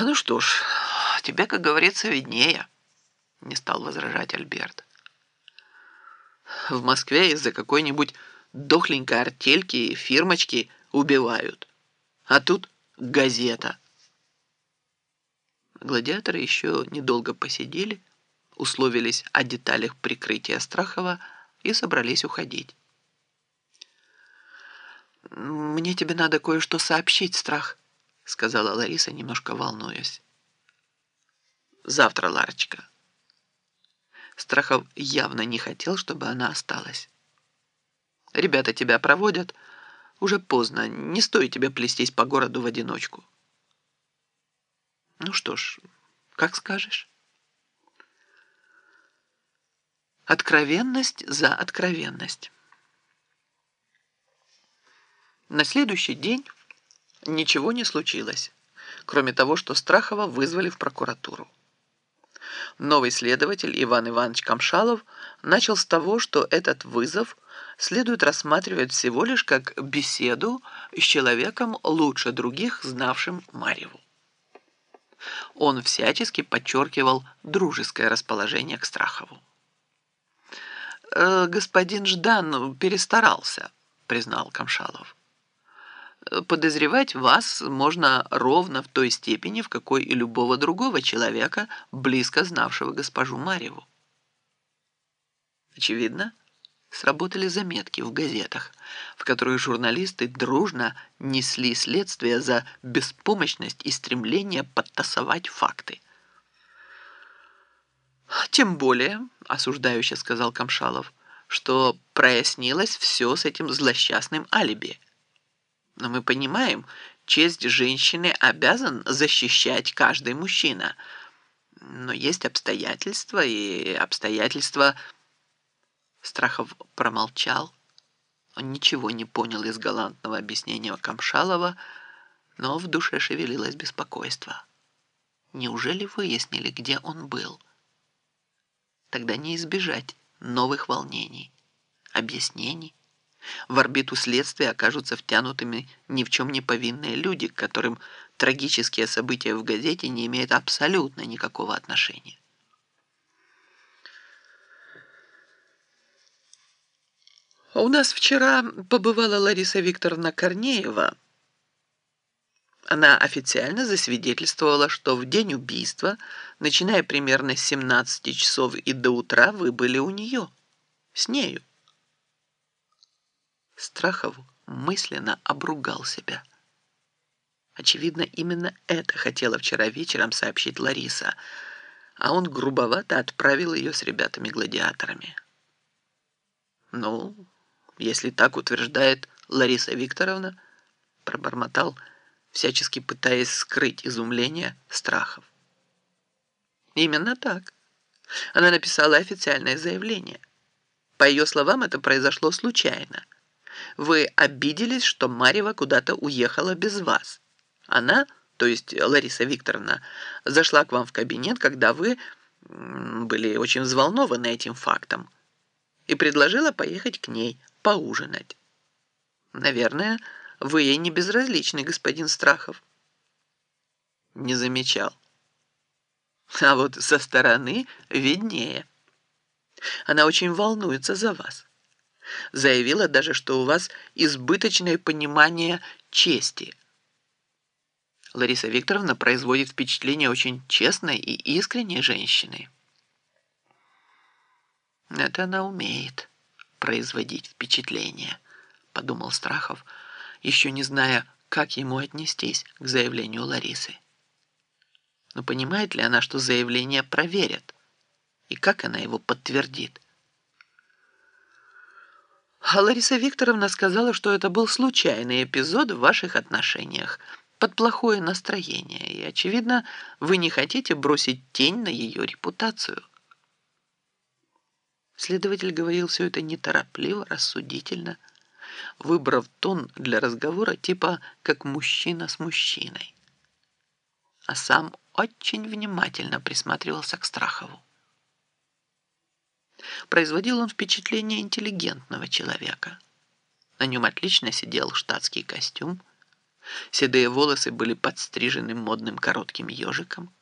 «Ну что ж, тебе, как говорится, виднее», — не стал возражать Альберт. «В Москве из-за какой-нибудь дохленькой артельки и фирмочки убивают. А тут газета». Гладиаторы еще недолго посидели, условились о деталях прикрытия Страхова и собрались уходить. «Мне тебе надо кое-что сообщить, Страх», — сказала Лариса, немножко волнуясь. «Завтра, Ларочка». Страхов явно не хотел, чтобы она осталась. «Ребята тебя проводят. Уже поздно. Не стоит тебе плестись по городу в одиночку». «Ну что ж, как скажешь». Откровенность за откровенность. На следующий день ничего не случилось, кроме того, что Страхова вызвали в прокуратуру. Новый следователь Иван Иванович Камшалов начал с того, что этот вызов следует рассматривать всего лишь как беседу с человеком лучше других, знавшим Марьеву. Он всячески подчеркивал дружеское расположение к Страхову. «Э, «Господин Ждан перестарался», — признал Камшалов подозревать вас можно ровно в той степени, в какой и любого другого человека, близко знавшего госпожу Марьеву. Очевидно, сработали заметки в газетах, в которых журналисты дружно несли следствие за беспомощность и стремление подтасовать факты. «Тем более», — осуждающе сказал Камшалов, «что прояснилось все с этим злосчастным алиби». Но мы понимаем, честь женщины обязан защищать каждый мужчина. Но есть обстоятельства, и обстоятельства... Страхов промолчал. Он ничего не понял из галантного объяснения Камшалова, но в душе шевелилось беспокойство. Неужели выяснили, где он был? Тогда не избежать новых волнений, объяснений. В орбиту следствия окажутся втянутыми ни в чем не повинные люди, к которым трагические события в газете не имеют абсолютно никакого отношения. У нас вчера побывала Лариса Викторовна Корнеева. Она официально засвидетельствовала, что в день убийства, начиная примерно с 17 часов и до утра, вы были у нее, с нею. Страхов мысленно обругал себя. Очевидно, именно это хотела вчера вечером сообщить Лариса, а он грубовато отправил ее с ребятами-гладиаторами. «Ну, если так утверждает Лариса Викторовна», пробормотал, всячески пытаясь скрыть изумление страхов. «Именно так. Она написала официальное заявление. По ее словам, это произошло случайно». Вы обиделись, что Марьева куда-то уехала без вас. Она, то есть Лариса Викторовна, зашла к вам в кабинет, когда вы были очень взволнованы этим фактом и предложила поехать к ней поужинать. Наверное, вы ей не безразличный, господин Страхов. Не замечал. А вот со стороны виднее. Она очень волнуется за вас. Заявила даже, что у вас избыточное понимание чести. Лариса Викторовна производит впечатление очень честной и искренней женщины. Это она умеет производить впечатление, подумал Страхов, еще не зная, как ему отнестись к заявлению Ларисы. Но понимает ли она, что заявление проверят? И как она его подтвердит? А Лариса Викторовна сказала, что это был случайный эпизод в ваших отношениях, под плохое настроение, и, очевидно, вы не хотите бросить тень на ее репутацию. Следователь говорил все это неторопливо, рассудительно, выбрав тон для разговора типа «как мужчина с мужчиной». А сам очень внимательно присматривался к Страхову. Производил он впечатление интеллигентного человека. На нем отлично сидел штатский костюм, Седые волосы были подстрижены модным коротким ежиком.